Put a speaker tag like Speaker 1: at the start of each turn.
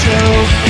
Speaker 1: show.